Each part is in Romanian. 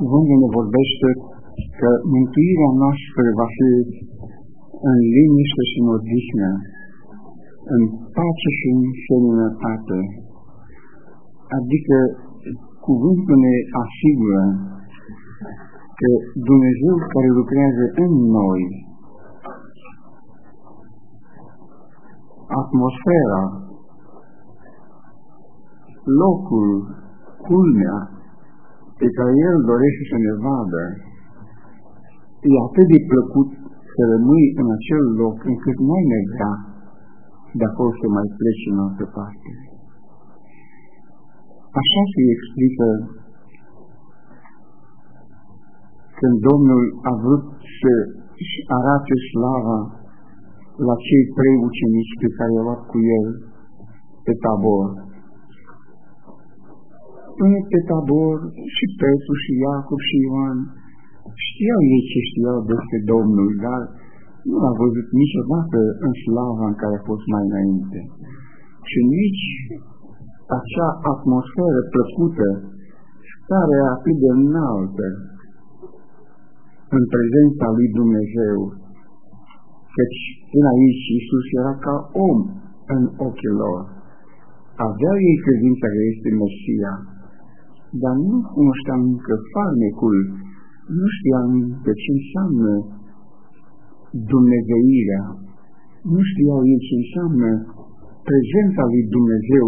Cuvântul ne vorbește că mântuirea noastră va fi în liniște și în odihnă, în pace și în seninătate. Adică cuvântul ne asigură că Dumnezeu care lucrează în noi, atmosfera, locul, culmea pe care El dorește să ne vadă, e atât de plăcut să rămâi în acel loc încât nu ne vrea de acolo să mai pleci în altă parte. Așa se explică când Domnul a vrut să își arate slava la cei trei ucenici pe care i-au luat cu el pe tabor. Până pe tabor și Petru și Iacob și Ioan știau ei ce știau despre Domnul, dar nu l-a văzut niciodată în slava în care a fost mai înainte. Și nici acea atmosferă plăcută, starea atât de înaltă, în prezența lui Dumnezeu, căci în aici Iisus era ca om în ochii lor. Aveau ei credința că este Mesia, dar nu cunoșteam încă farmecul, nu știam încă ce înseamnă Dumnezeirea, nu știau ei ce înseamnă prezența lui Dumnezeu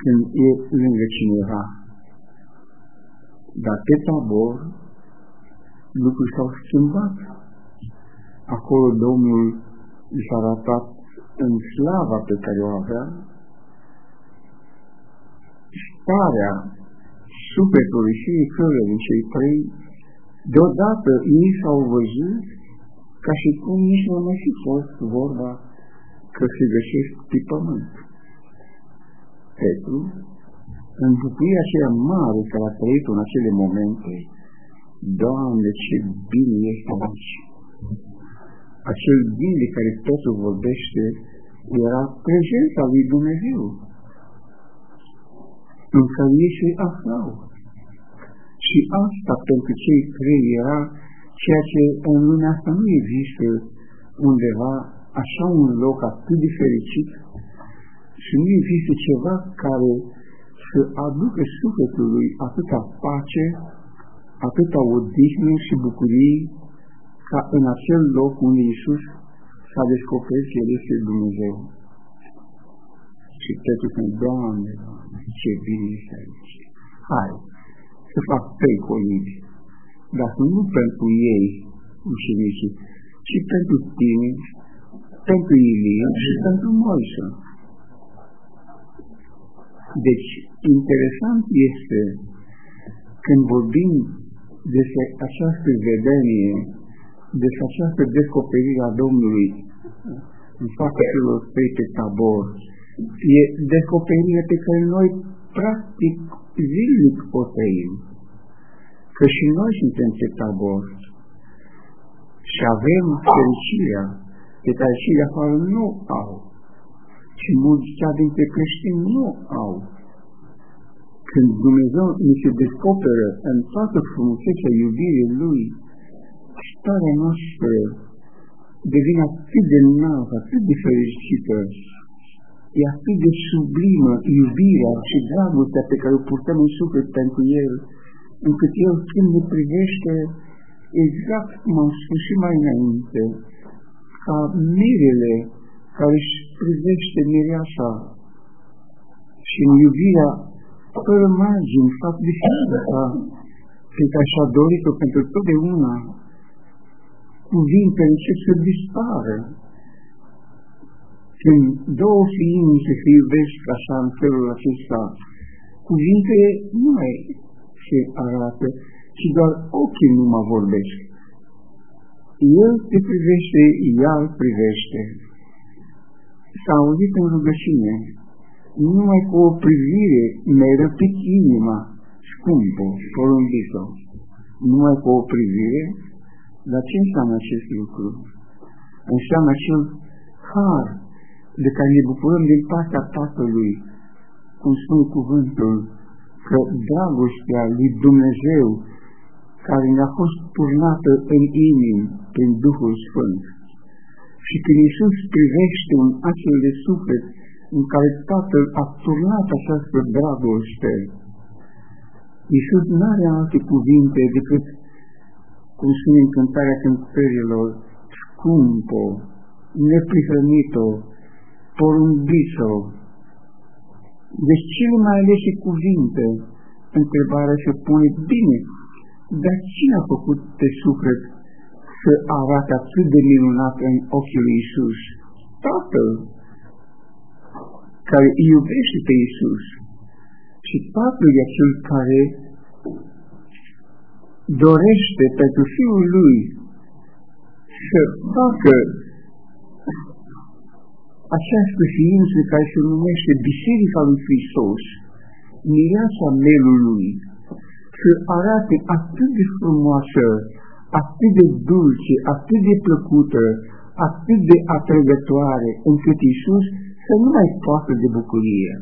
când e lângă cineva. Dar pe tabor lucrurile s-au schimbat. Acolo Domnul i s-a arătat în slava pe care o avea, starea sufletului fiecare din cei trei, deodată ei s-au văzut ca și cum nici nu mai fi fost vorba că se găsesc pe pământ. Petru, în bucuria aceea mare care a trăit în acele momente, Doamne, ce bine ești aici! Acel bine de care totul vorbește era prezența lui Dumnezeu, în care ei se aflau. Și asta pentru cei trei era ceea ce în lumea asta nu există undeva așa un loc atât de fericit și nu există ceva care să aducă sufletului atâta pace, atâta odihnă și bucurie ca în acel loc unde Iisus s-a descoperit că El este Dumnezeu. Și Petru spune, Doamne, Doamne, ce bine este aici. Hai, să fac trei colibi, dar nu pentru ei, ucenicii, ci pentru tine, pentru Ilie și pentru Moise. Deci, interesant este când vorbim despre această vedenie, despre această descoperire a Domnului în fața celor trei pe tabor, e descoperirea pe care noi practic zilnic o trăim. Că și noi suntem pe tabor și avem fericirea pe care și de afară nu au și mulți chiar dintre creștini nu au. Când Dumnezeu ni se descoperă în toată frumusețea iubirii Lui, starea noastră devine atât de înaltă, atât de fericită, e atât de sublimă iubirea și dragostea pe care o purtăm în suflet pentru El, încât El când ne privește exact cum am spus și mai înainte, ca mirele care își privește mireasa și în iubirea fără margini, fapt de ființa pe care și-a dorit-o pentru totdeauna, cuvintele încep să dispară. Când două ființe se iubesc așa în felul acesta, cuvintele nu mai se arată, ci doar ochii nu mă vorbesc. El te privește, ea îl privește s-a auzit în rugăciune, numai cu o privire mi-ai răpit inima, scumpă, porumbită. Numai cu o privire, dar ce înseamnă acest lucru? Înseamnă acel har de care ne bucurăm din partea Tatălui, cum spune cuvântul, că dragostea lui Dumnezeu care ne-a fost turnată în inimi prin Duhul Sfânt. Și când Iisus privește un astfel de suflet în care Tatăl a turnat această dragoste, Iisus nu are alte cuvinte decât, cum spune în cântarea cântărilor, scumpo, neprihănit-o, porumbiți-o. Deci cele mai alese cuvinte, întrebarea se pune, bine, dar cine a făcut pe suflet să arate atât de minunat în ochii lui Isus? Tatăl, care iubește pe Isus. Și Tatăl e cel care dorește pentru Fiul Lui să facă această ființă care se numește Biserica lui Hristos, mireasa melului, să arate atât de frumoasă, atât de dulce, atât de plăcută, atât de atrăgătoare, încât Iisus să nu mai poată de bucurie.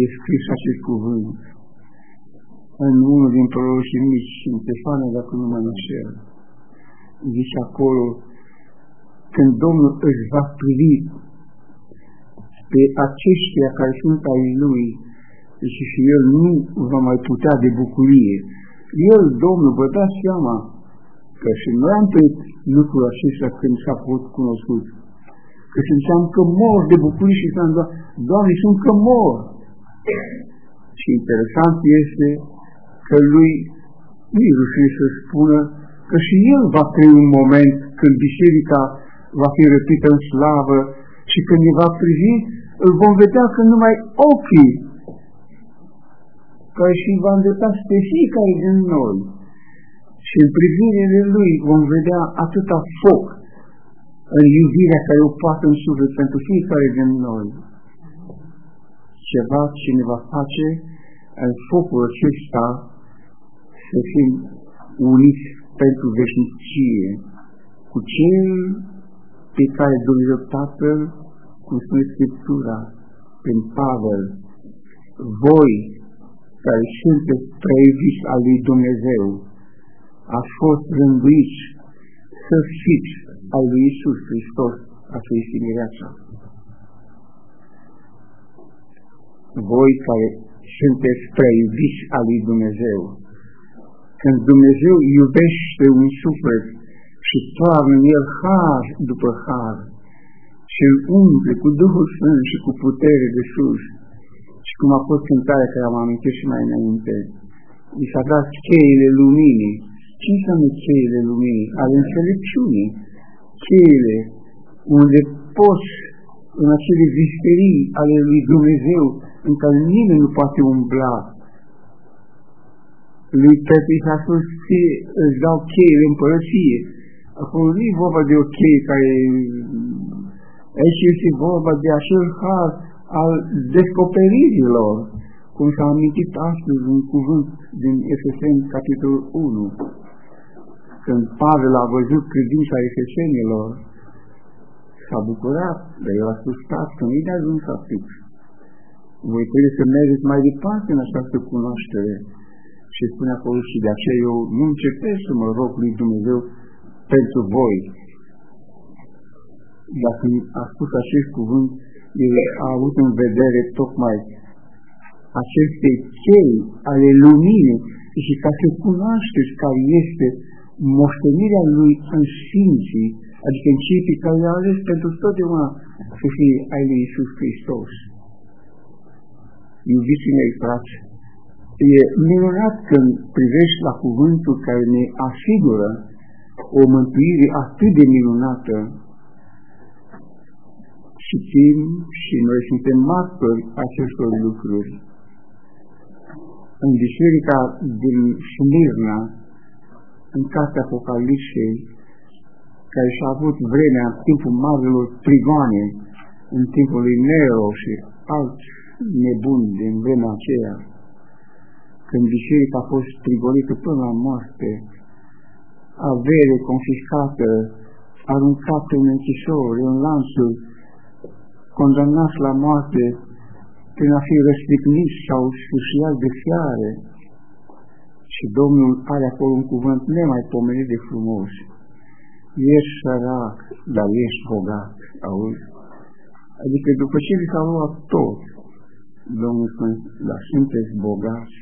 E scris acest cuvânt în unul din proroșii mici, în Stefane, dacă nu mă înșel. Zice acolo, când Domnul își va privi pe aceștia care sunt ai Lui, și și El nu va mai putea de bucurie. El, Domnul, vă dați seama că și noi am trăit lucrul acesta când s-a fost cunoscut. Că simțeam că mor de bucurie și s-am dat, Doamne, sunt că mor. Și interesant este că lui nu-i rușine să spună că și el va trăi un moment când biserica va fi răpită în slavă și când ne va privi, îl vom vedea că numai ochii care și va îndrepta spre fiecare din noi. Și în privirile lui vom vedea atâta foc în iubirea care o poate în suflet pentru fiecare din noi. Ceva ce ne va face în focul acesta să fim uniți pentru veșnicie cu cel pe care Dumnezeu Tatăl, cum spune Scriptura, prin Pavel, voi care sunteți previși al lui Dumnezeu, a fost rânduiți să fiți al lui Isus Hristos, așa este mireața. Voi care sunteți previși al lui Dumnezeu, când Dumnezeu iubește un suflet și toarnă în el har după har și îl umple cu Duhul Sfânt și cu putere de sus, și cum a fost cântarea care am amintit și mai înainte, i s-a dat cheile luminii. Ce înseamnă cheile luminii? Ale înțelepciunii. Cheile unde poți în acele visterii ale lui Dumnezeu în care nimeni nu poate umbla. Lui Petru s-a spus că îți dau cheile împărăție. Acolo nu e vorba de o cheie care... Aici este vorba de acel har al descoperirilor, cum s-a amintit astăzi un cuvânt din Efeseni, capitolul 1. Când Pavel a văzut credința efesenilor, s-a bucurat, dar el a spus, că nu-i de ajuns atât. Voi trebuie să mergeți mai departe în această cunoaștere. Și spune acolo și de aceea eu nu încetez să mă rog lui Dumnezeu pentru voi. Dacă a spus acest cuvânt, el a avut în vedere tocmai aceste chei ale luminii și ca să cunoașteți care este moștenirea lui în Sfinții, adică în cei pe care le-a ales pentru totdeauna să fie ai lui Iisus Hristos. Iubiții mei, frați, e minunat când privești la cuvântul care ne asigură o mântuire atât de minunată citim și noi suntem martori acestor lucruri. În biserica din Smirna, în cartea Apocalipsei, care și-a avut vremea în timpul marilor prigoane, în timpul lui Nero și alți nebuni din vremea aceea, când biserica a fost prigonită până la moarte, avere confiscată, aruncată în închisori, în lanțuri, condamnați la moarte prin a fi răstignit sau sfârșiat de fiare. Și Domnul are acolo un cuvânt nemaipomenit de frumos. Ești sărac, dar ești bogat, auzi? Adică după ce vi s-a luat tot, Domnul spune, dar sunteți bogați.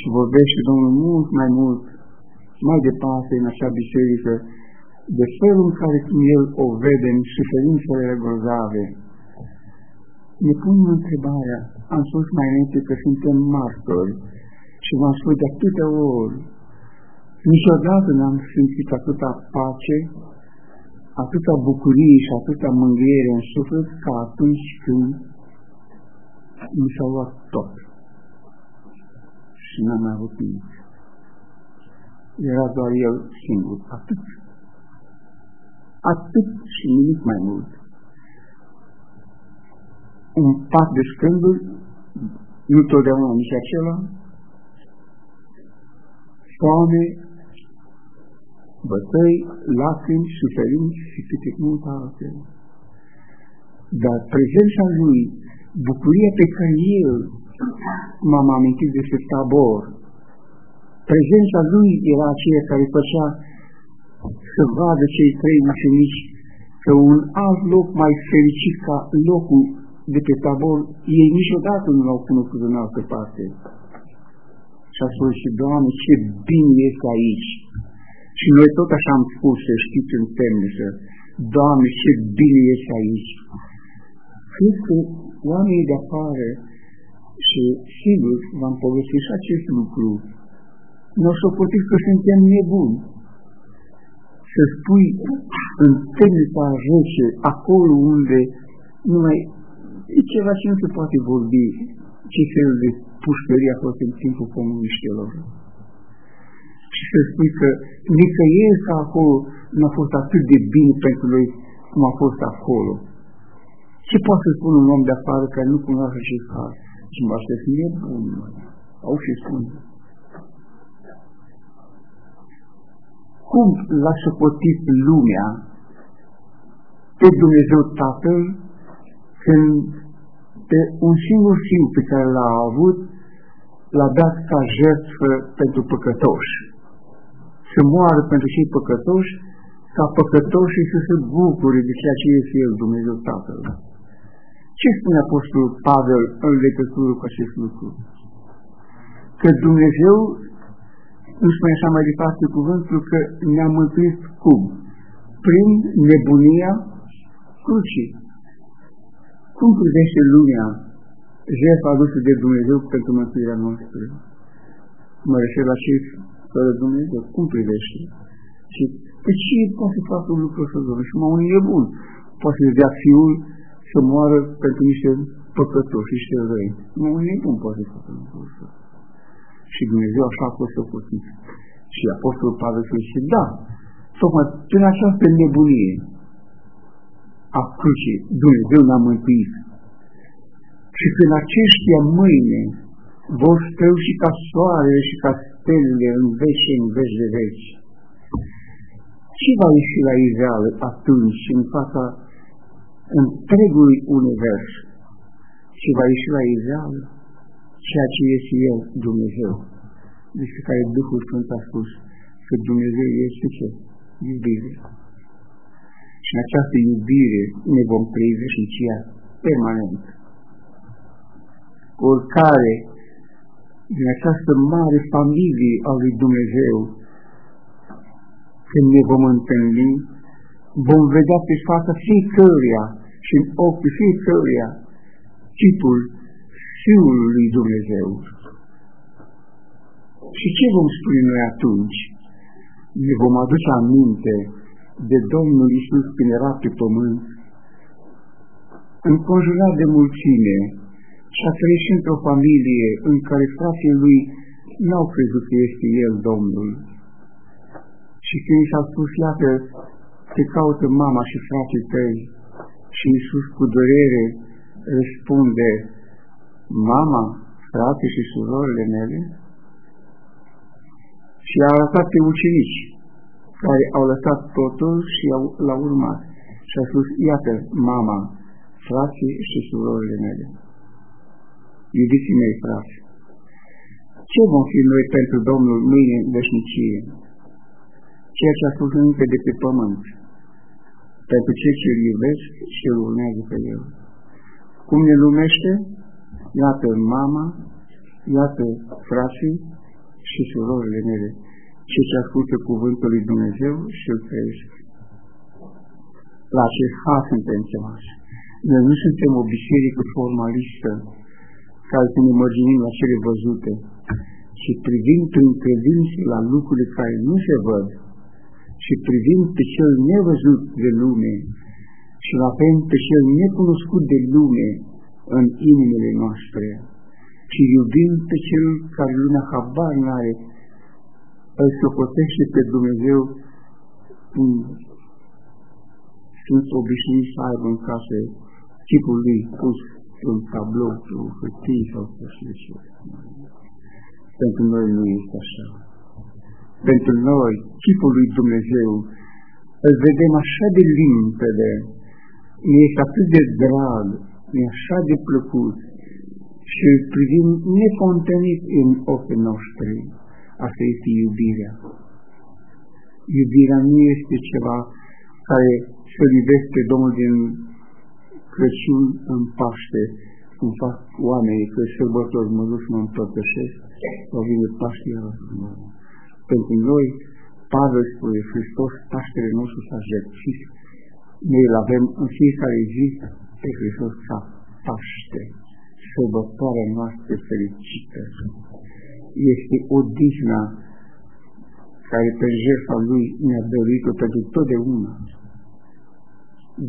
Și vorbește Domnul mult mai mult, mai departe în acea biserică, de felul în care El o vede în suferințele grozave. Ne punem întrebarea, am spus mai înainte că suntem martori și v-am spus de atâtea ori, niciodată n-am simțit atâta pace, atâta bucurie și atâta mângâiere în suflet ca atunci când mi s-a luat tot și n-am mai avut nimic. Era doar el singur, atât. Atât și nimic mai mult. Un pat de scânduri, nu totdeauna nici acela, foame, bătăi, lacrimi, suferinți și câte multe altele. Dar prezența lui, bucuria pe care el m-am amintit despre tabor, prezența lui era aceea care făcea să vadă cei trei mucenici că un alt loc mai fericit ca locul de pe tabor, ei niciodată nu l-au cunoscut în altă parte. Și a spus și, Doamne, ce bine este aici! Și noi tot așa am spus, să știți în temniță, Doamne, ce bine este aici! Cred că oamenii de afară, și sigur v-am povestit și acest lucru, nu o puteți că suntem nebuni. Să spui în temnița rece, acolo unde nu mai e ceva ce nu se poate vorbi, ce fel de pușcărie a fost în timpul comuniștilor și să spui că nicăieri ca acolo nu a fost atât de bine pentru noi cum a fost acolo. Ce poate să spun un om de afară care nu cunoaște acest har? Și mă aștept nebun, au și spun. Cum l-a socotit lumea pe Dumnezeu Tatăl când pe un singur fiu pe care l-a avut l-a dat ca jertfă pentru păcătoși să moară pentru cei păcătoși, ca păcătoșii să se bucure de ceea ce este El, Dumnezeu Tatăl. Ce spune Apostolul Pavel în legătură cu acest lucru? Că Dumnezeu, nu spune așa mai departe cuvântul, că ne-a mântuit cum? Prin nebunia crucii. Cum privește lumea jertfa adusă de Dumnezeu pentru mântuirea noastră? Mă refer la cei fără Dumnezeu. Cum privește? Și pe ce poate să facă un lucru ăsta, Domnule? Și mă un nebun. Poate să dea fiul să moară pentru niște păcătoși, niște răi. Mă un nebun poate să facă lucrul ăsta. Și Dumnezeu așa a fost socotit. Și Apostolul Pavel să zice, da, tocmai prin această nebunie a crucii, Dumnezeu ne-a mântuit. Și prin aceștia mâine vor străuși ca soarele și ca stelele în veci și în veci de veci. Ce va ieși la iveală atunci în fața întregului univers? Ce va ieși la iveală? Ceea ce este El, Dumnezeu. Despre care Duhul Sfânt a spus că Dumnezeu este ce? Iubire. Și în această iubire ne vom preveșnicia permanent. Oricare din această mare familie a lui Dumnezeu, când ne vom întâlni, vom vedea pe fața fiecăruia și în ochii fiecăruia tipul Fiului lui Dumnezeu. Și ce vom spune noi atunci? Ne vom aduce aminte de Domnul Isus când era pe pământ, înconjurat de mulțime, și a trăit și într-o familie în care frații lui n-au crezut că este el Domnul. Și când i s-a spus, iată, te caută mama și frații tăi, și Iisus cu durere răspunde, mama, frate și surorile mele, și a arătat pe ucenici care au lăsat totul și l-au urmat. Și a spus, iată, mama frații și surorile mele. Iubiții mei, frați, ce vom fi noi pentru Domnul mâine în veșnicie? Ceea ce a spus încă de pe pământ, pentru cei ce îl iubesc și îl urmează pe El. Cum ne lumește? Iată mama, iată frații și surorile mele, cei ce ascultă cuvântul lui Dumnezeu și îl trăiesc. La ce har suntem chemați. Noi nu suntem o biserică formalistă care să ne mărginim la cele văzute, ci privind prin credință la lucrurile care nu se văd și privind pe cel nevăzut de lume și la pe cel necunoscut de lume în inimile noastre și iubind pe cel care lumea habar n-are, îl socotește pe Dumnezeu cum sunt obișnuiți să aibă în casă tipul lui pus un tablou, o hârtie sau să știu ce. Pentru noi nu este așa. Pentru noi, chipul lui Dumnezeu, îl vedem așa de limpede, ne este atât de drag, ne așa de plăcut. Și îl privim necontenit în ochii noștri. Asta este iubirea. Iubirea nu este ceva care să iubesc pe Domnul din Crăciun în Paște, cum fac oamenii că sărbători mă duc să mă împărtășesc, sau vine Paște Pentru noi, Pavel spune, Hristos, Paștele nostru s-a jertfit, noi îl avem în fiecare zi pe Hristos ca Paște, sărbătoarea noastră fericită. Este odihna care pe jertfa Lui ne-a dăruit-o pentru totdeauna.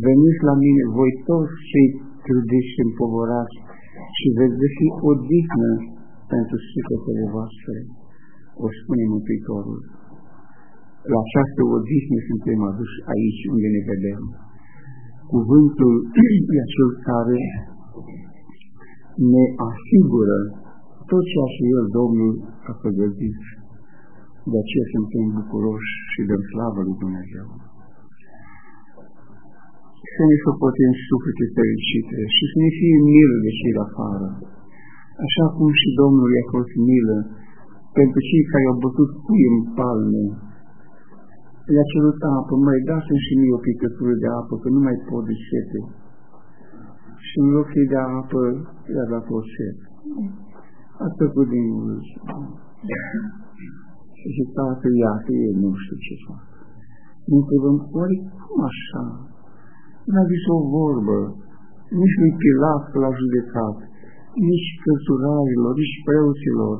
Veniți la mine voi toți cei trudiți și împovorați și veți găsi odihnă pentru sufletele voastre, o spune Mântuitorul. La această odihnă suntem aduși aici unde ne vedem. Cuvântul e acel care ne asigură tot ceea ce El, Domnul, a pregătit. De aceea suntem bucuroși și dăm slavă lui Dumnezeu să ne socotim suflete fericite și să ne fie milă de cei de afară, așa cum și Domnul i-a fost milă pentru cei care au bătut cui în palme. Le-a cerut apă, mai dați și mie o picătură de apă, că nu mai pot de sete. Și în loc să-i dea apă, i-a dat o sete. A tăcut din mult. Și tată, iată, ei nu știu ce fac. Ne întrebăm, oare cum așa? n-a zis o vorbă, nici lui Pilat l-a judecat, nici căsurarilor, nici preoților.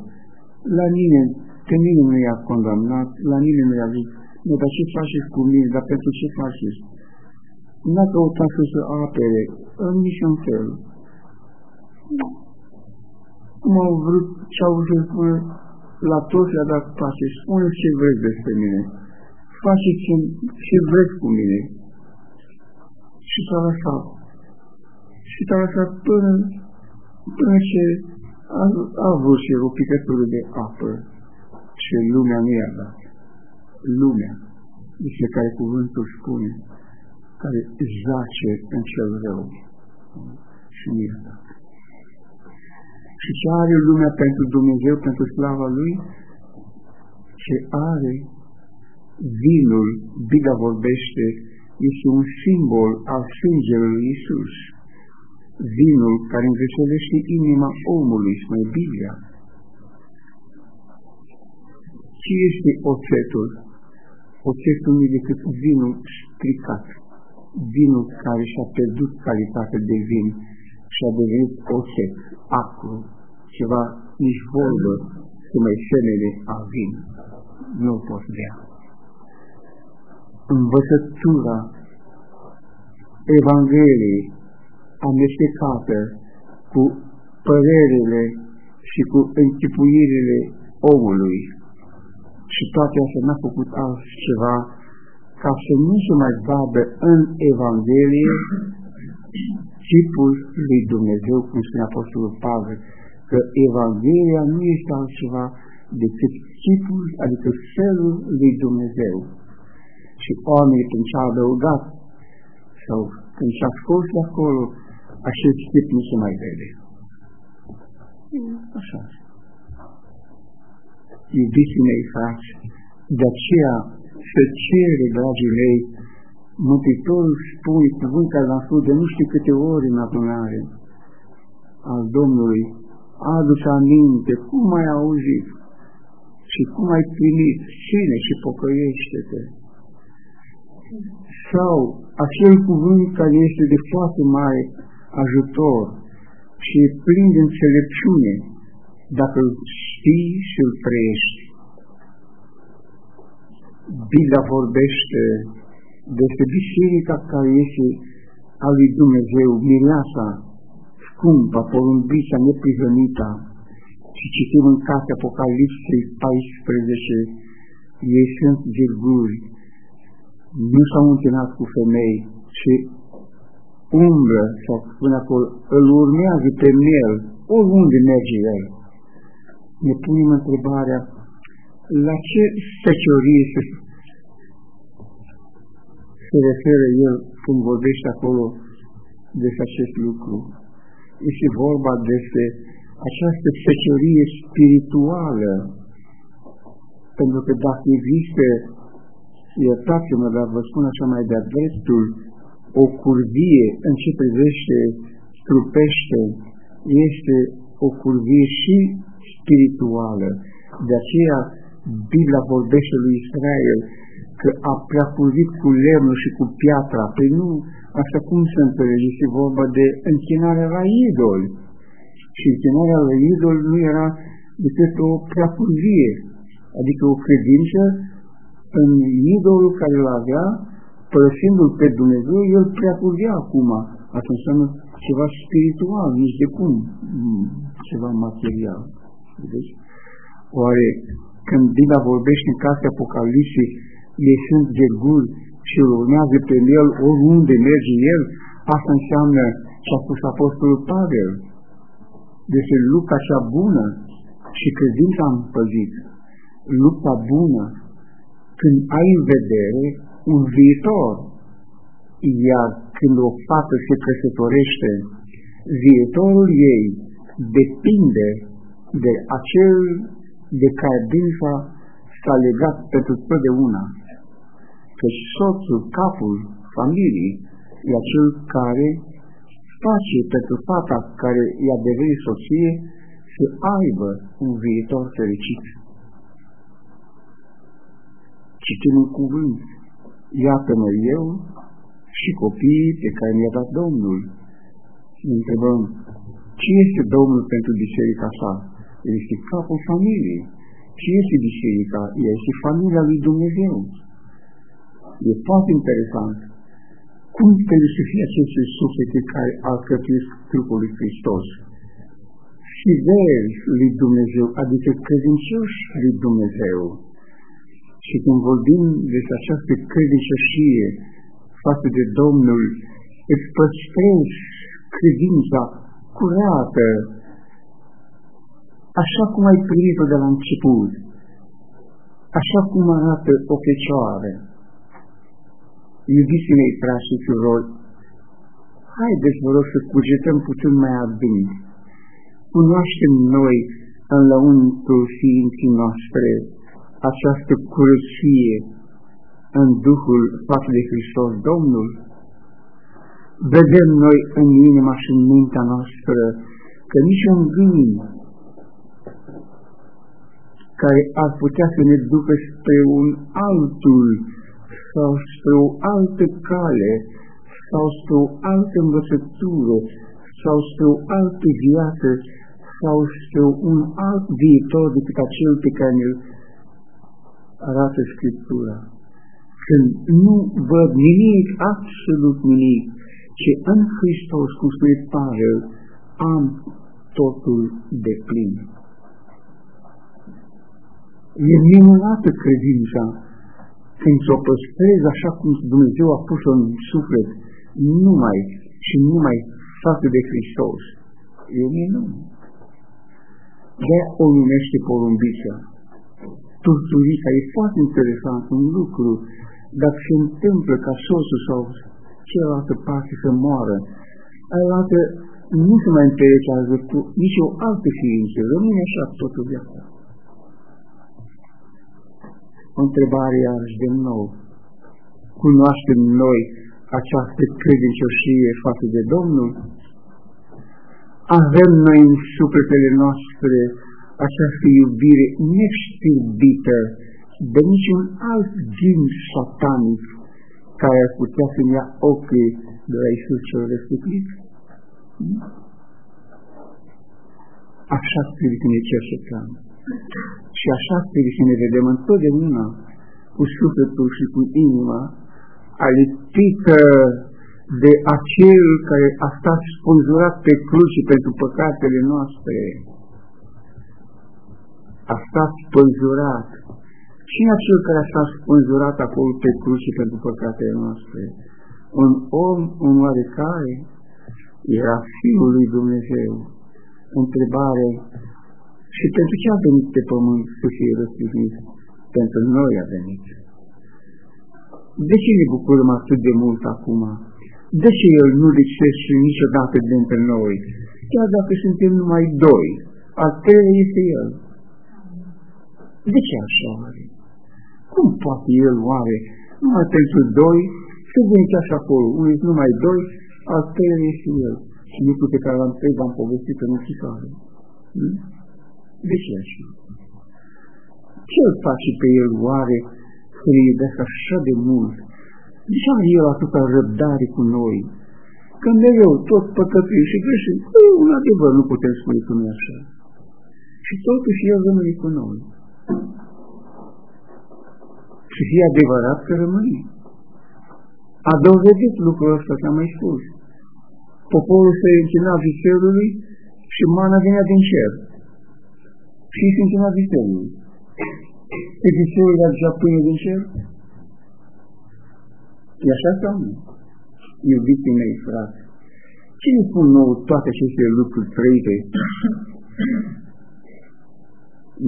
La nimeni, pe nimeni nu i-a condamnat, la nimeni nu i-a zis, nu, dar ce faceți cu mine, dar pentru ce faceți? N-a căutat să se apere în niciun fel. Cum au vrut, ce au vrut să spună, la toți le-a dat pace, spuneți ce vreți despre mine, faceți ce vreți cu mine, și s-a lăsat. Și s-a lăsat până, până ce a, a avut și o picătură de apă și lumea nu i-a dat. Lumea, despre care cuvântul spune, care zace în cel rău și nu i-a dat. Și ce are lumea pentru Dumnezeu, pentru slava Lui? Ce are vinul, Biblia vorbește este un simbol al sângelui lui Isus. Vinul care înveselește inima omului, spune Biblia. Ce este oțetul? Oțetul nu e decât vinul stricat, vinul care și-a pierdut calitatea de vin și a devenit oțet, acru, ceva nici vorbă să mai semene a vin. Nu pot bea învățătura Evangheliei amestecată cu părerile și cu închipuirile omului. Și toate astea n-a făcut altceva ca să nu se mai vadă în Evanghelie tipul lui Dumnezeu, cum spune Apostolul Pavel, că Evanghelia nu este altceva decât tipul, adică felul lui Dumnezeu și oamenii când și-au adăugat sau când și-a scos de acolo acest chip nu se mai vede. Așa. Iubiții mei frați, de aceea să cere, dragii mei, Mântuitorul spune cuvânt care l-am spus de nu știu câte ori în adunare al Domnului, adu-ți aminte cum ai auzit și cum ai primit, cine și pocăiește-te. Sau acel cuvânt care este de foarte mare ajutor și plin de înțelepciune, dacă îl știi și îl trăiești. Biblia vorbește despre biserica care este a lui Dumnezeu, mireasa, scumpa, porumbița, neprizănită, și citim în cartea Apocalipsei 14, ei sunt virguli, nu s-au întâlnit cu femei și umbră, sau spune acolo, îl urmează pe el, oriunde merge el. Ne punem întrebarea, la ce feciorie se, se referă el când vorbește acolo despre acest lucru? Este vorba despre această feciorie spirituală, pentru că dacă există, iertați-mă, dar vă spun așa mai de-a dreptul, o curvie în ce privește trupește, este o curvie și spirituală. De aceea Biblia vorbește lui Israel că a preacurvit cu lemnul și cu piatra. Păi nu, așa cum se înțelege, este vorba de închinarea la idoli. Și închinarea la idol nu era decât o preacurvie, adică o credință în idolul care îl avea, părăsindu-l pe Dumnezeu, el preacurvea acum. Asta înseamnă ceva spiritual, nici de cum mm, ceva material. Vedeți? Oare când Biblia vorbește în cartea Apocalipsei, ei sunt gerguri și îl urmează pe el oriunde merge el, asta înseamnă ce a spus Apostolul Pavel. Deci lupta cea bună și credința am păzit. Lupta bună, când ai în vedere un viitor, iar când o fată se căsătorește, viitorul ei depinde de acel de care dânsa s-a legat pentru totdeauna. Căci soțul, capul familiei, e acel care face pentru fata care i-a devenit soție să aibă un viitor fericit. Citim un cuvânt, iată-mă eu și copiii pe care mi-a dat Domnul. Ne întrebăm, ce este Domnul pentru biserica sa? El este capul familiei. Ce este biserica? Ea este familia lui Dumnezeu. E foarte interesant. Cum trebuie să fie aceste suflete care alcătuiesc trupul lui Hristos? Fideli lui Dumnezeu, adică credincioși lui Dumnezeu. Și când vorbim despre această credincioșie față de Domnul, îți păstrezi credința curată, așa cum ai primit-o de la început, așa cum arată o fecioară. Iubiții mei, frați și surori, haideți, vă rog, să cugetăm puțin mai adânc. Cunoaștem noi în lăuntru ființii noastre această curăție în Duhul față de Hristos Domnul? Vedem noi în inima și în mintea noastră că nici un gând care ar putea să ne ducă spre un altul sau spre o altă cale sau spre o altă învățătură sau spre o altă viață sau spre un alt viitor decât acel pe care ne-l arată Scriptura. Când nu văd nimic, absolut nimic, ce în Hristos, cum spune Pavel, am totul de plin. E minunată credința când ți-o păstrezi așa cum Dumnezeu a pus-o în suflet, numai și numai față de Hristos. E minun. de o numește porumbița. Turturica e foarte interesant un lucru, dacă se întâmplă ca soțul sau cealaltă parte să moară, arată nu se mai interesează cu nici o altă ființă, rămâne așa totul viața. O întrebare iarăși de nou. Cunoaștem noi această credincioșie față de Domnul? Avem noi în sufletele noastre această iubire neștirbită de niciun alt ghind satanic care ar putea să-mi ia ochii de la Iisus cel răstiglit? Așa trebuie să ne cercetăm. Și așa trebuie să ne vedem întotdeauna cu sufletul și cu inima alipită de acel care a stat spânzurat pe cruce pentru păcatele noastre. A stat spânzurat. Cine acel care a stat spânzurat acolo pe cruce pentru păcatele noastre? Un om, un oarecare, era Fiul lui Dumnezeu. Întrebare, și pentru ce a venit pe pământ să fie răstignit? Pentru noi a venit. De ce ne bucurăm atât de mult acum? De ce El nu lipsește niciodată dintre noi? Chiar dacă suntem numai doi, al treilea este El. De ce așa are? Cum poate El oare numai pentru doi să veniți așa acolo, unul numai doi, al treilea este El. Și lucru pe care l-am trei v-am povestit în închisoare. Hmm? De ce așa? Ce îl face pe El oare să ne iubesc așa de mult? De ce are El atâta răbdare cu noi? Că mereu tot păcătuim și greșim. Un adevăr nu putem spune că nu e așa. Și totuși El rămâne cu noi. Și fie adevărat că rămâne. A dovedit lucrul ăsta, că am mai spus. Poporul se închina viselului și mana venea din cer. Și se închina viselului. Pe viselul aducea pâine din cer? E așa sau nu? Iubiții mei, frate, ce ne spun nou toate aceste lucruri trăite?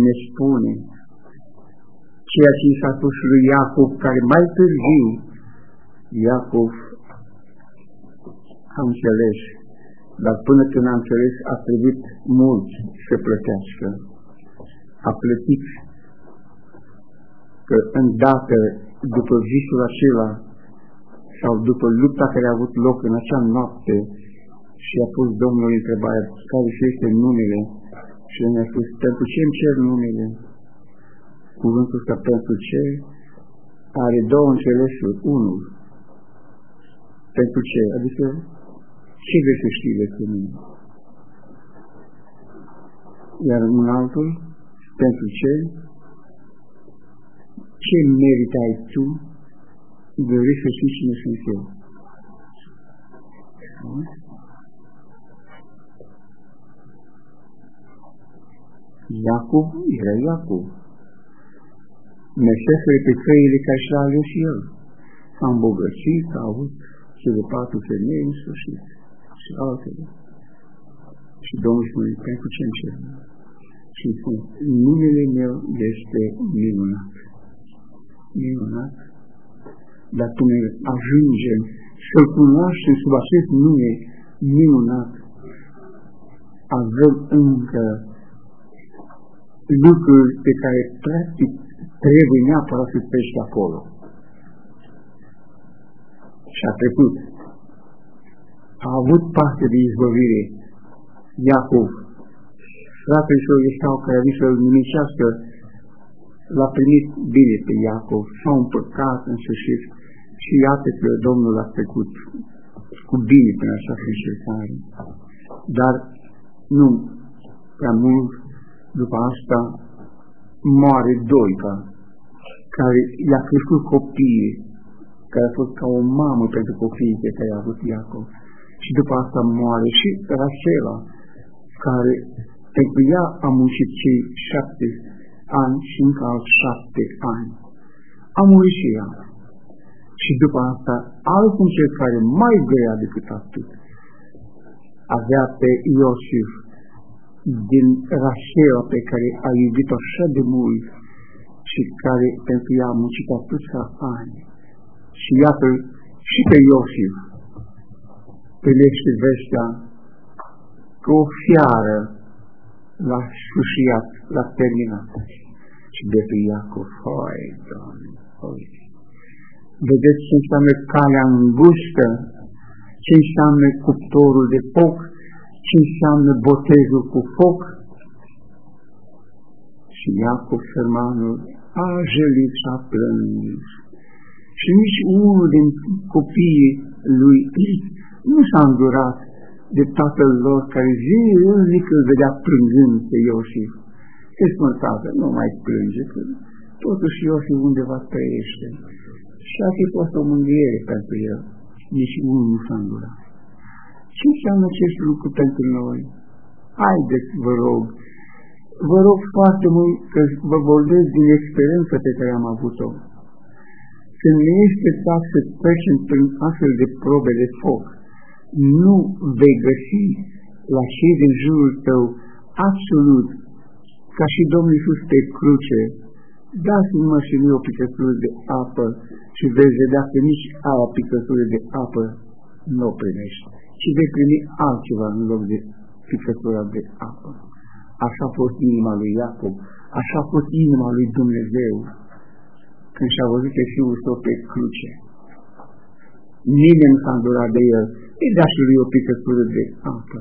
Ne spune ceea ce i s-a spus lui Iacov, care mai târziu Iacov a înțeles, dar până când a înțeles a trebuit mult să plătească. A plătit că îndată după visul acela sau după lupta care a avut loc în acea noapte și a pus Domnul întrebarea care este numele și el mi-a spus, pentru ce îmi cer numele? Cuvântul ăsta pentru ce are două înțelesuri. Unul, pentru ce? Adică, ce vrei să știi despre mine? Iar un altul, pentru ce? Ce merit ai tu de să știi cine sunt eu? Iacob era Iacob. Meșefere pe căile care și-a ales el. S-a îmbogățit, a avut cele patru femei în sfârșit și altele. Și Domnul spune, pentru ce încerc? Și spune, numele meu este minunat. Minunat. Dar până ajungem să-L cunoaștem sub acest nume minunat, avem încă lucruri pe care practic trebuie neapărat să pești acolo. Și a trecut. A avut parte de izbăvire Iacov. Fratele său Esau care a zis să-l nimicească, l-a primit bine pe Iacov, s-a împăcat în sfârșit și iată că Domnul a trecut cu bine prin așa încercare. Dar nu prea mult după asta moare Doica, care i-a crescut copiii, care a fost ca o mamă pentru copiii pe care a avut Iacov. Și după asta moare și Rachela, care pentru ea a muncit cei șapte ani și încă alți șapte ani. A murit și ea. Și după asta, alt încercare mai grea decât atât, avea pe Iosif din Rachela pe care a iubit-o așa de mult și care pentru ea a muncit atâția ani. Și iată și pe Iosif primește vestea că o fiară l-a sfârșiat, l-a terminat. Și de pe Iacov, hai, Doamne, hai. Vedeți ce înseamnă calea îngustă, ce înseamnă cuptorul de foc, ce înseamnă botezul cu foc. Și Iacov, sărmanul, a jălit și a plâns. Și nici unul din copiii lui nu s-a îndurat de tatăl lor care zilnic îl vedea plângând pe Iosif. Ce spun tată, nu mai plânge, că totuși Iosif undeva trăiește. Și a fi fost o mânghiere pentru el. Nici unul nu s-a îndurat. Ce înseamnă acest lucru pentru noi? Haideți, vă rog, vă rog foarte mult că vă vorbesc din experiența pe care am avut-o. Când ne este dat să trecem prin astfel de probe de foc, nu vei găsi la cei din jurul tău absolut, ca și Domnul Iisus pe cruce, dați-mă și mie o picătură de apă și veți vedea că nici aia picătură de apă nu o primești, ci vei primi altceva în loc de picătura de apă. Așa a fost inima lui Iacob, așa a fost inima lui Dumnezeu când și-a văzut pe fiul său pe cruce. Nimeni nu s-a îndurat de el, îi dea și lui o picătură de apă.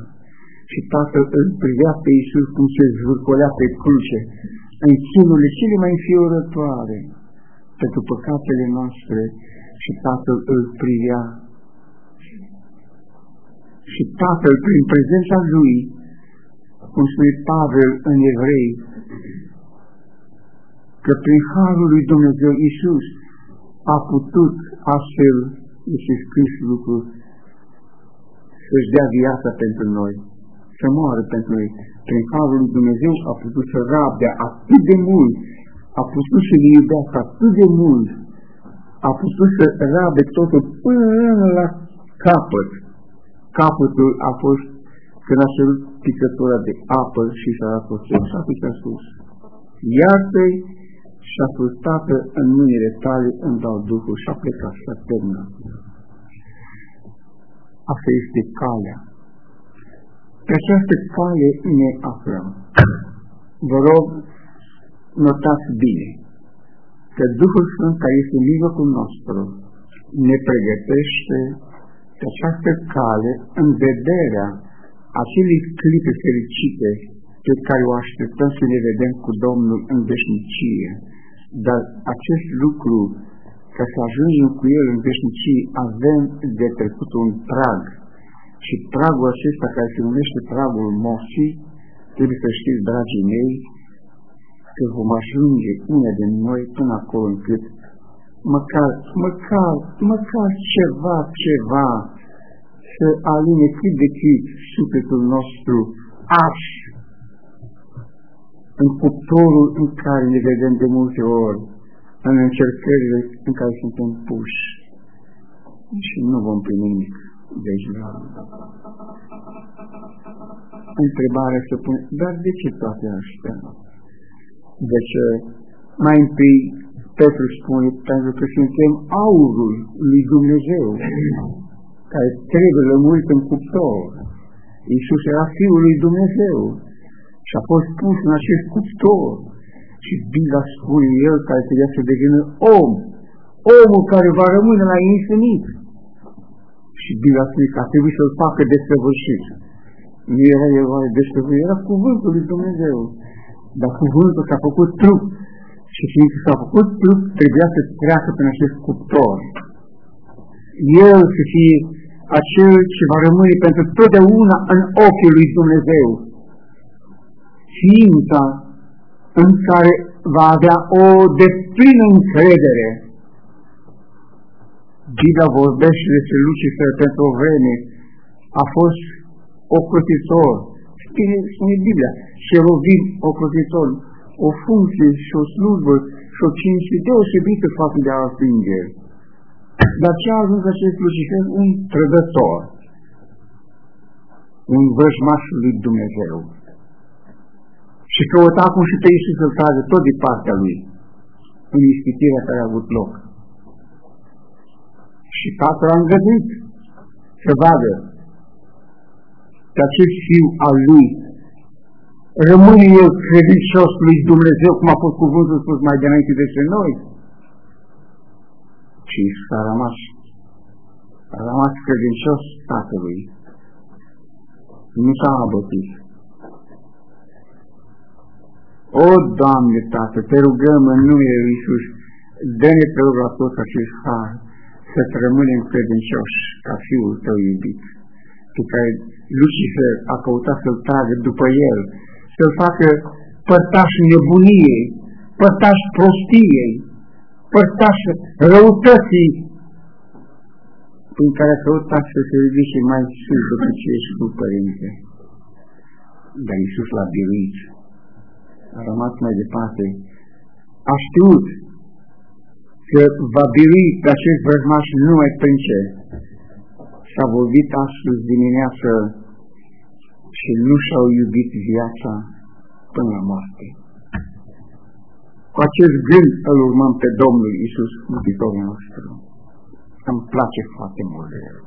Și tatăl îl privea pe Iisus cum se zvârcolea pe cruce, în chinurile cele mai înfiorătoare pentru păcatele noastre și tatăl îl privea. Și tatăl, prin prezența lui, cum spune Pavel în Evrei, că prin Harul lui Dumnezeu Iisus a putut astfel, este scris lucru, să-și dea viața pentru noi, să moară pentru noi. Prin Harul lui Dumnezeu a putut să rabde atât de mult, a putut să ne iubească atât de mult, a putut să rabe totul până la capăt. Capătul a fost când a cerut picătura de apă și s-a dat o și atunci a spus, iartă-i și a spus, Tată, în mâinile tale îmi dau Duhul și a plecat și a terminat. Asta este calea. Pe această cale ne aflăm. Vă rog, notați bine că Duhul Sfânt care este în mijlocul nostru ne pregătește pe această cale în vederea acelei clipe fericite pe care o așteptăm să ne vedem cu Domnul în veșnicie. Dar acest lucru, ca să ajungem cu El în veșnicie, avem de trecut un prag. Și pragul acesta, care se numește pragul Mosii, trebuie să știți, dragii mei, că vom ajunge unii din noi până acolo încât măcar, măcar, măcar ceva, ceva să aline cât de cât sufletul nostru ars în cuptorul în care ne vedem de multe ori, în încercările în care suntem puși. Și nu vom primi nimic de la Întrebarea se pune, dar de ce toate astea? Deci, mai întâi, Petru spune, pentru că suntem aurul lui Dumnezeu, care trebuie lămurit în cuptor. Iisus era Fiul lui Dumnezeu și a fost pus în acest cuptor. Și Biblia spune el care trebuia să devină om, omul care va rămâne la infinit. Și Biblia spune că a trebuit să-l facă desăvârșit. Nu era el oare desăvârșit, era cuvântul lui Dumnezeu. Dar cuvântul s-a făcut trup. Și fiindcă s-a făcut trup, trebuia să treacă prin acest cuptor. El să fie acel ce va rămâne pentru totdeauna în ochii lui Dumnezeu. Ființa în care va avea o deplină încredere. Biblia vorbește despre Lucifer pentru o vreme. A fost ocrotitor. Spune, spune Biblia, șerovim ocrotitor, o funcție și o slujbă și o cinste deosebită față de alți îngeri. Dar ce a ajuns acest Lucifer? Un trădător, un vrăjmaș lui Dumnezeu. Și căuta acum și pe Iisus să-l trage tot de partea lui, în ispitirea care a avut loc. Și tatăl a îngăduit să vadă pe acest fiu al lui, rămâne el credincios lui Dumnezeu, cum a fost cuvântul spus mai dinainte despre noi, ci s-a rămas, a rămas credincios Tatălui. Nu s-a abătit. O, Doamne, Tată, te rugăm în numele Lui Iisus, dă-ne pe rog la tot acest har, să rămânem credincioși ca Fiul Tău iubit, pe care Lucifer a căutat să-L tragă după El, să-L facă părtaș nebuniei, părtaș prostiei, părtaș răutății, prin care a căutat să se ridice mai sus decât ce ești cu Părinte. Dar Iisus l-a biruit, a rămas mai departe, a știut că va birui pe acest vrăjmaș numai prin ce s-a vorbit astăzi dimineață și nu și-au iubit viața până la moarte. Cu acest gând îl urmăm pe Domnul Isus, Mântuitorul nostru. Îmi place foarte mult de El.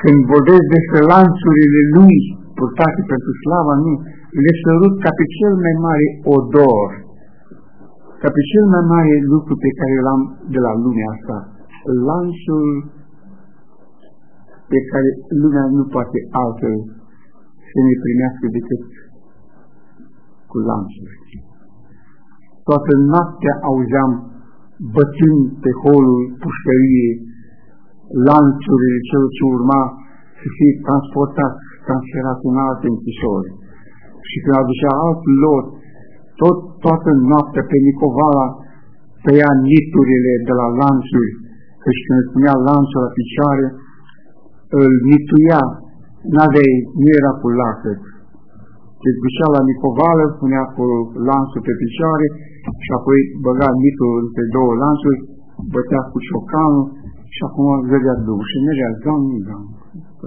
Când vorbesc despre lanțurile Lui purtate pentru slava Lui, le sărut ca pe cel mai mare odor ca pe cel mai mare lucru pe care l-am de la lumea asta, lanțul pe care lumea nu poate altfel să ne primească decât cu lanțuri. Toată noaptea auzeam bătând pe holul pușcăriei lanțurile cel ce urma să fie transportat, transferat în alte închisori. Și când aducea alt lot tot, toată noaptea pe Nicovala tăia niturile de la lanțuri, căci când îți punea lanțul la picioare, îl nituia, n-aveai, nu era cu lacăt. Se ducea la Nicovală, punea cu lanțul pe picioare și apoi băga nitul între două lanțuri, bătea cu ciocanul și acum vedea drum și mergea gam, gam,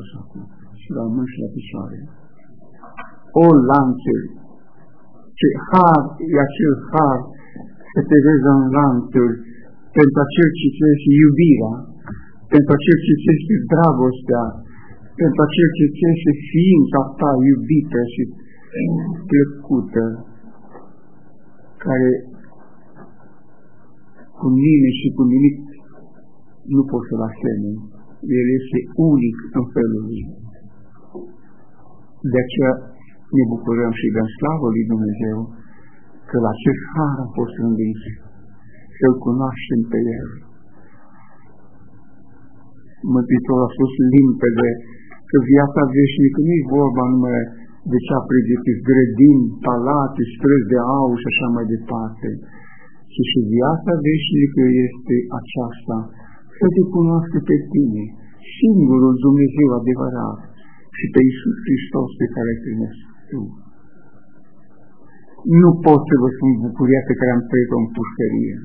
așa, și la mâini și la picioare. O lanțuri, ce har e acel har să te vezi în lanțuri pentru acel ce este iubirea, pentru acel ce este dragostea, pentru acel ce este ființa ta iubită și plăcută, care cu mine și cu nimic nu poți să-l asemeni. El este unic în felul lui. De aceea ne bucurăm și dăm slavă lui Dumnezeu că la acest har a fost rândit să-L cunoaștem pe El. Mântuitorul a spus limpede că viața veșnică nu e vorba numai de ce a pregătit grădini, palate, străzi de aur și așa mai departe, ci și viața veșnică este aceasta, să te cunoască pe tine, singurul Dumnezeu adevărat și pe Iisus Hristos pe care îl primesc tu. Nu pot să vă spun bucuria pe care am trăit-o în pușcărie.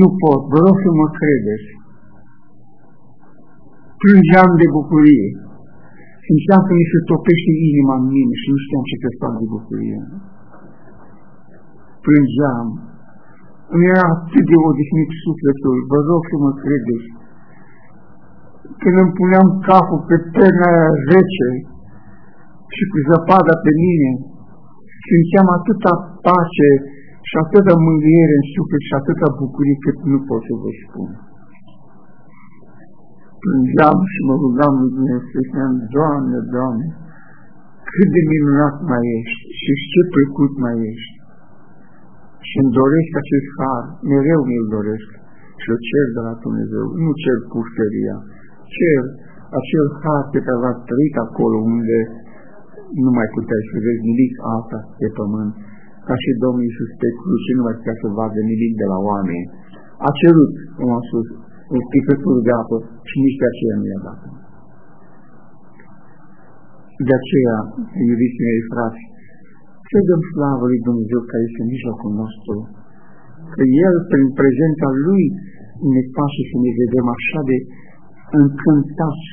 Nu pot, vă rog să mă credeți. Plângeam de bucurie. Simțeam că mi se topește inima în mine și nu știam ce să fac de bucurie. Plângeam. Îmi era atât de odihnit sufletul, vă rog să mă credeți când îmi puneam capul pe perna aia rece și cu zăpada pe mine, simțeam atâta pace și atâta mângâiere în suflet și atâta bucurie cât nu pot să vă spun. Plângeam și mă rugam lui Dumnezeu și spuneam, Doamne, Doamne, cât de minunat mai ești și ce plăcut mai ești. Și îmi doresc acest har, mereu mi-l doresc și o cer de la Dumnezeu, nu cer pușteria, cer acel har pe care l-ați trăit acolo unde nu mai puteai să vezi nimic alta pe pământ, ca și Domnul Iisus pe cruce nu mai putea să vadă nimic de la oameni. A cerut, cum am spus, un sticătură de apă și nici pe aceea nu i-a dat. De aceea, iubiți mei frați, să dăm slavă lui Dumnezeu care este în mijlocul nostru, că El, prin prezența Lui, ne face să ne vedem așa de încântați.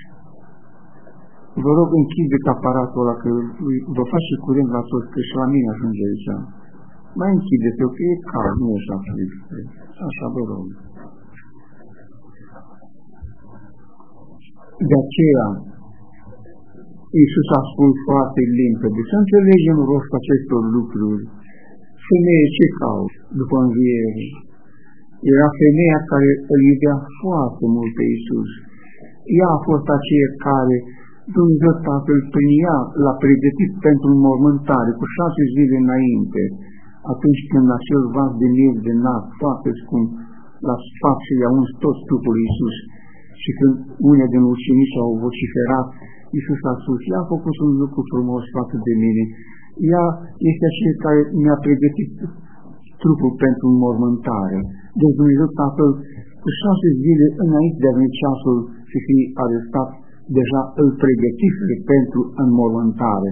Vă rog, închideți aparatul ăla, că vă face curent la toți, că și la mine ajunge aici. Mai închideți-o, că e cald, nu e așa frig. Așa, vă rog. De aceea, Iisus a spus foarte limpede, să înțelegem rostul acestor lucruri. Femeie ce cauți după înviere? Era femeia care îl iubea foarte mult pe Iisus. Ea a fost aceea care Dumnezeu Tatăl prin ea l-a pregătit pentru înmormântare cu șase zile înainte, atunci când acel vas de miel de nat, foarte scump, l-a spart și i-a uns tot trupul Iisus. Și când unii din ucenici au vociferat, Iisus a spus, ea a făcut un lucru frumos față de mine. Ea este aceea care mi-a pregătit trupul pentru înmormântare. Deci Dumnezeu Tatăl, cu șase zile înainte de a venit ceasul și fi arestat, deja îl pregătise pentru înmormântare,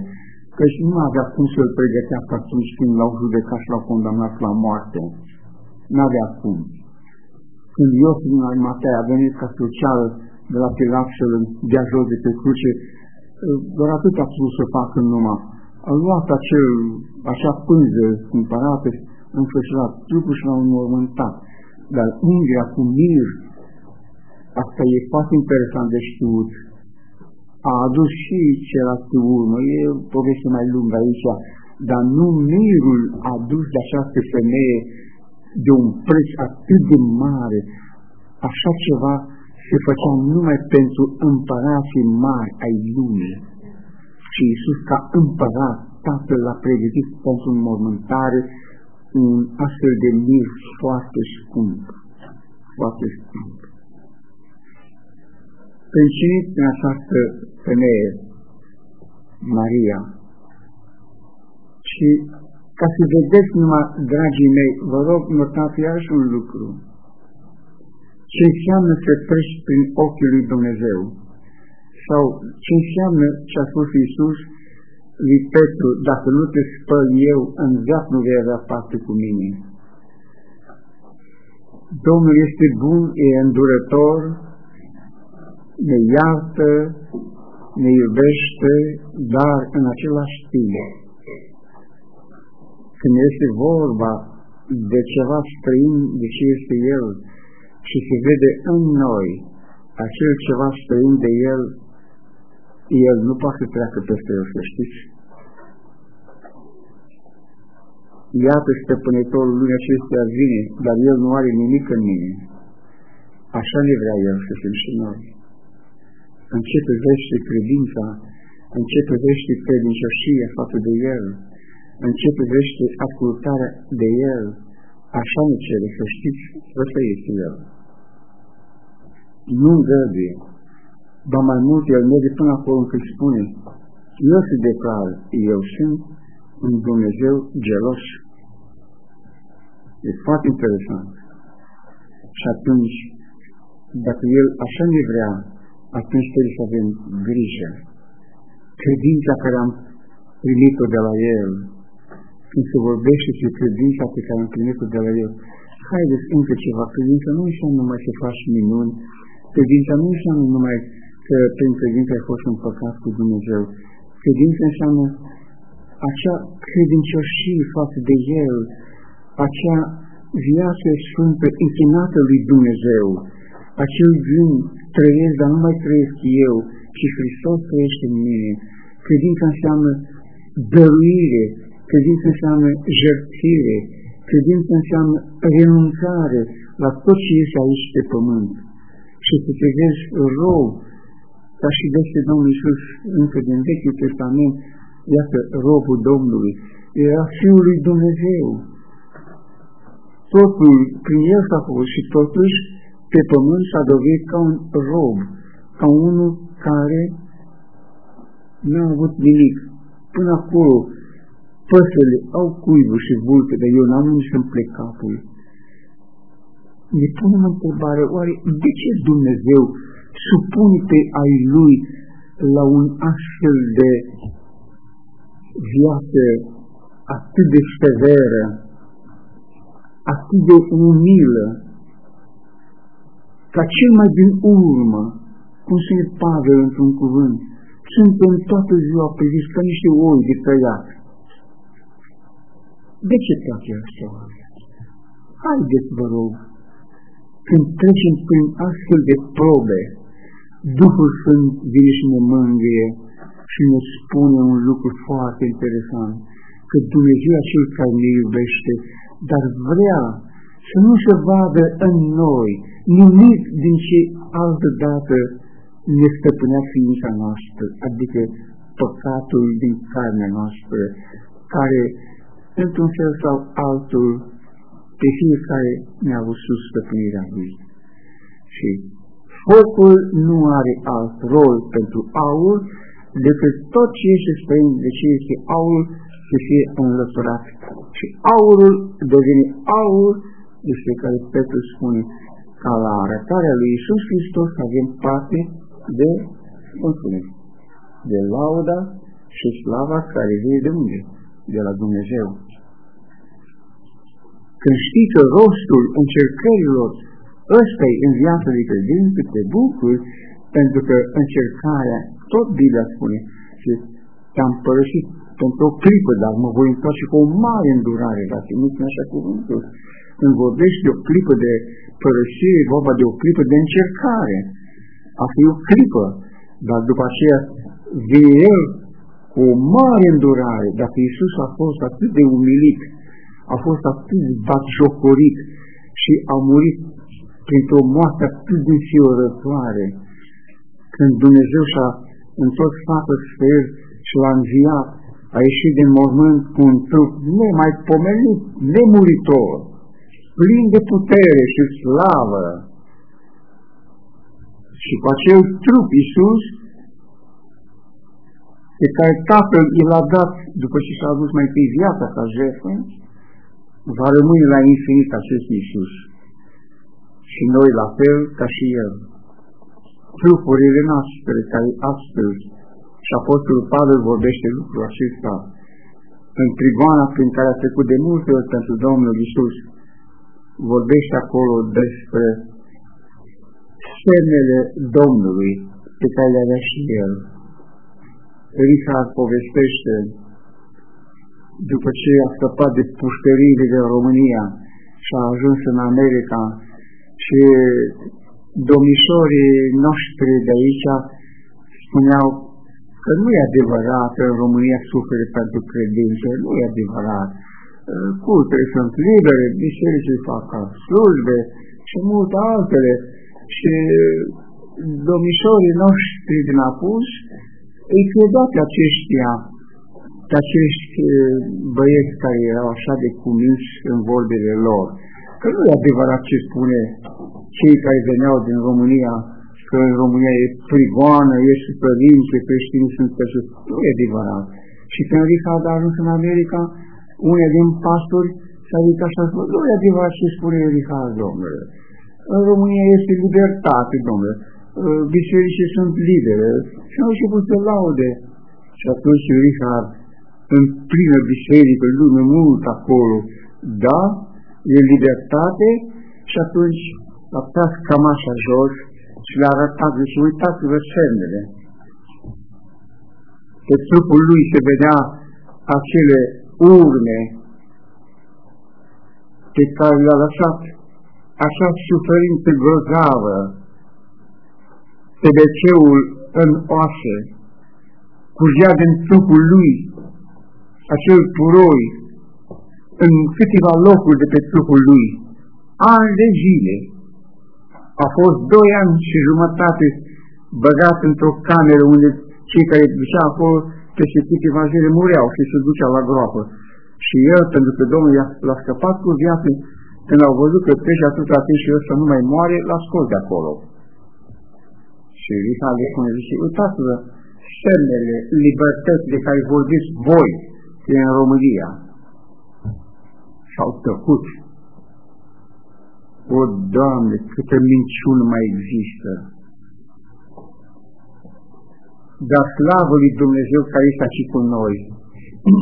căci nu avea cum să-l pregătească atunci când l-au judecat și l-au condamnat la moarte. N-avea cum. Când Iosif din Arimatea a venit ca să ceară de la Pilat să-l dea jos de pe cruce, doar atât a putut să facă numai. A luat acel, așa pânză cumpărată, înfășurat trupul și l-a înmormântat. Dar unghirea cu mir, asta e foarte interesant de știut, a adus și celălalt urmă, e o poveste mai lungă aici, dar nu mirul adus de această femeie de un preț atât de mare, așa ceva se făcea numai pentru împărații mari ai lumii. Și Iisus ca împărat, Tatăl l-a pregătit pentru înmormântare un astfel de mir foarte scump, foarte scump. Princinit în această femeie, Maria, și ca să vedeți numai, dragii mei, vă rog, notați iarăși un lucru. Ce înseamnă să treci prin ochiul lui Dumnezeu? Sau ce înseamnă ce a spus Iisus lui Petru, dacă nu te spăl eu, în viață nu vei avea parte cu mine. Domnul este bun, e îndurător, ne iartă, ne iubește, dar în același timp, când este vorba de ceva străin de ce este El și se vede în noi acel ceva străin de El, El nu poate să treacă peste El, să știți. Iată stăpânitorul lumii acestea vine, dar El nu are nimic în mine. Așa ne vrea El să fim și noi în ce privește credința, în ce privește credincioșia față de El, în ce privește ascultarea de El, așa ne cere să știți, ăsta este El. Nu îngăduie, ba mai mult El merge până acolo încât spune, El se declară, eu sunt un Dumnezeu gelos. E foarte interesant. Și atunci, dacă El așa ne vrea, atunci trebuie să avem grijă. Credința care am primit-o de la El, când se vorbește și credința pe care am primit-o de la El, haideți încă ceva, credința nu înseamnă numai să faci minuni, credința nu înseamnă numai că prin credință ai fost împăcat cu Dumnezeu. Credința înseamnă acea credincioșie față de El, acea viață sfântă închinată lui Dumnezeu, acel gând trăiesc, dar nu mai trăiesc eu, ci Hristos trăiește în mine. Credința înseamnă dăruire, credința înseamnă jertfire, credința înseamnă renunțare la tot ce este aici pe pământ. Și să te vezi rog, ca și despre Domnul Iisus încă din Vechiul Testament, iată robul Domnului, era Fiul lui Dumnezeu. Totul prin El s-a făcut și totuși pe pământ s-a dovedit ca un rob, ca unul care nu a avut nimic. Până acolo, păsările au cuiburi și vulpe, dar eu n-am unde să-mi plec capul. Ne punem întrebare, oare de ce Dumnezeu supune pe ai Lui la un astfel de viață atât de severă, atât de umilă, ca cel mai din urmă, cum se Pavel într-un cuvânt, suntem toată ziua priviți ca niște oi de tăiat. De ce toate astea? Haideți, vă rog, când trecem prin astfel de probe, Duhul Sfânt vine și ne mângâie și ne spune un lucru foarte interesant, că Dumnezeu acel care ne iubește, dar vrea să nu se vadă în noi nimic din ce altă dată ne stăpânea ființa noastră, adică păcatul din carnea noastră, care, într-un fel sau altul, pe fiecare ne-a avut sus stăpânirea lui. Și focul nu are alt rol pentru aur decât tot ce este străin de ce este aur să fie înlăturat. Și aurul devine aur despre care Petru spune ca la arătarea lui Isus Hristos avem parte de, cum spune, de lauda și slava care vine de unde? De la Dumnezeu. Când știi că rostul încercărilor ăsta e în viața de credință, te bucuri, pentru că încercarea, tot Biblia spune, și te-am părăsit pentru o clipă, dar mă voi întoarce cu o mare îndurare, dacă nu așa cuvântul. Când vorbești de o clipă de părăsire, e vorba de o clipă de încercare. A fi o clipă, dar după aceea vine El cu o mare îndurare, dacă Iisus a fost atât de umilit, a fost atât de batjocorit și a murit printr-o moarte atât de fiorătoare, când Dumnezeu și-a întors față sfer și l-a înviat, a ieșit din mormânt cu un trup nemaipomenit, nemuritor, plin de putere și slavă. Și cu acel trup Iisus, pe care Tatăl i l-a dat după ce și-a adus mai întâi viața ca jertfă, va rămâne la infinit acest Iisus. Și noi la fel ca și El. Trupurile noastre care astăzi și Apostolul Pavel vorbește lucrul acesta în prigoana prin care a trecut de multe ori pentru Domnul Isus, vorbește acolo despre semnele Domnului pe care le avea și el. Richard povestește după ce a scăpat de pușcăriile de România și a ajuns în America și domnișorii noștri de aici spuneau că nu e adevărat că în România suferă pentru credință, nu e adevărat. Cultele sunt libere, bisericii fac slujbe și multe altele. Și domnișorii noștri din apus îi credeau pe aceștia, pe acești băieți care erau așa de cuminți în vorbele lor. Că nu e adevărat ce spune cei care veneau din România că în România e prigoană, e suferință, creștinii sunt pășiți. Nu e adevărat. Și când Richard a ajuns în America, unul din pastori s-a ridicat și a spus, nu e adevărat ce spune Richard, domnule. În România este libertate, domnule. Bisericii sunt libere. Și au început să laude. Și atunci Richard, în plină biserică, lume mult acolo, da, e libertate, și atunci a tras cămașa jos și le-a arătat, și uitați-vă semnele. Pe trupul lui se vedea acele urme pe care le-a lăsat așa suferință grozavă. Pe beceul în oase, curgea din trupul lui acel puroi în câteva locuri de pe trupul lui, ani de zile, a fost doi ani și jumătate băgat într-o cameră unde cei care ducea acolo peste câteva zile mureau și se ducea la groapă. Și el, pentru că Domnul l-a scăpat cu viață, când au văzut că trece atâta timp și el să nu mai moare, l-a scos de acolo. Și Richard le spune, zice, uitați-vă semnele libertății de care vorbiți voi în România. S-au tăcut o, Doamne, câtă minciună mai există! Dar slavă lui Dumnezeu care este și cu noi,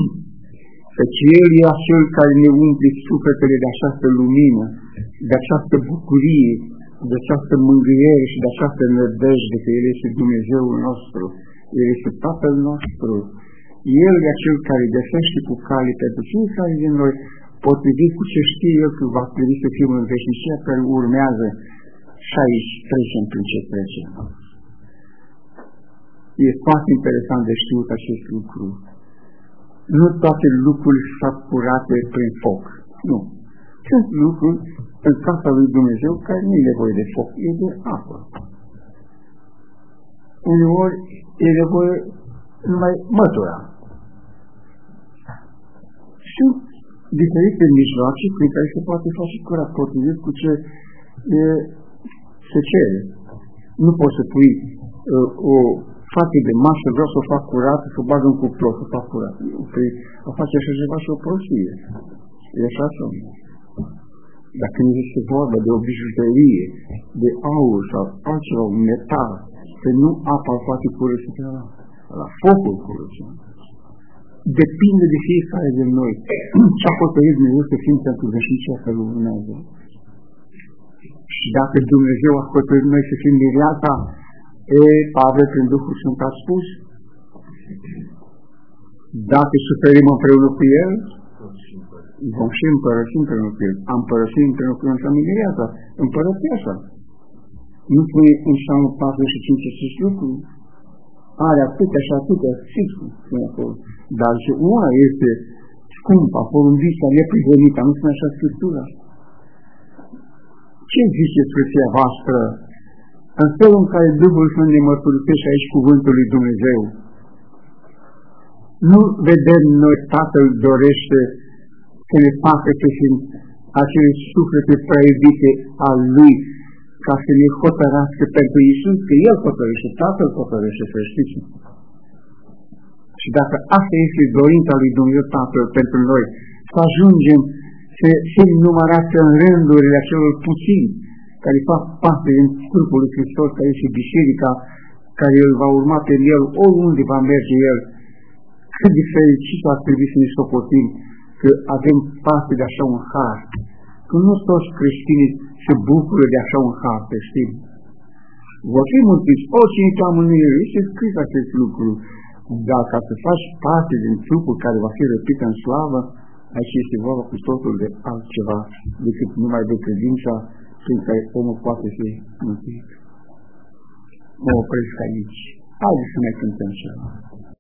căci El e acel care ne umple sufletele de această lumină, de această bucurie, de această mângâiere și de această nădejde că El este Dumnezeul nostru, El este Tatăl nostru, El e acel care găsește cu cale pentru fiecare din noi potrivit cu ce știe El că va trebui să fim în veșnicia care urmează și aici trecem prin ce trecem. e foarte interesant de știut acest lucru. Nu toate lucrurile s-au curate prin foc. Nu. Sunt lucruri în casa lui Dumnezeu care nu e nevoie de foc, e de apă. Uneori e nevoie numai mătura. Sunt diferite mijloace prin care se poate face curat potrivit cu ce e, se cere. Nu poți să pui uh, o față de masă, vreau să o fac curat, să o bag în cuptor, să o fac curat. Păi, a face așa ceva și o prostie. E așa sau nu? Dacă nu este vorba de o bijuterie, de aur sau altceva, un metal, că nu apa îl face curăță pe ăla, la focul curăță. Depinde de fiecare de noi. Ce a hotărât Dumnezeu să fim pentru veșnicia că lui Dumnezeu. Și dacă Dumnezeu a hotărât noi să fim viața, e, Pavel prin Duhul Sfânt a spus, dacă suferim împreună cu El, vom și împărăși împreună cu El. Am părăsit împreună cu El în familia asta, împărățeasa. Nu spune în Psalmul 45 acest lucru. Are atâtea și atâtea, sigur, spune acolo. Dar și una este scumpă, porundită, neprihănită, nu spune așa Scriptura. Ce zice Sfântia voastră în felul în care Duhul Sfânt ne mărturisește aici cuvântul lui Dumnezeu? Nu vedem noi Tatăl dorește să ne facă să fim acele suflete prea iubite al Lui, ca să ne hotărască pentru Iisus, că El hotărăște, Tatăl hotărăște, să știți. Și dacă asta este dorința lui Dumnezeu Tatăl pentru noi, să ajungem să fim numărați în rândurile acelor puțini care fac parte din trupul lui Hristos, care este biserica, care îl va urma pe El, oriunde va merge El, cât de fericit ar trebui să ne socotim că avem parte de așa un har. Că nu toți creștinii se bucură de așa un har, pe știm. Vă fi mântuiți, oricine te amânuie, este scris acest lucru. Dar ca să faci parte din trupul care va fi răpit în slavă, aici este vorba cu totul de altceva decât numai de credința prin care omul poate fi mântuit. Mă opresc aici. Haideți să ne cântăm ceva.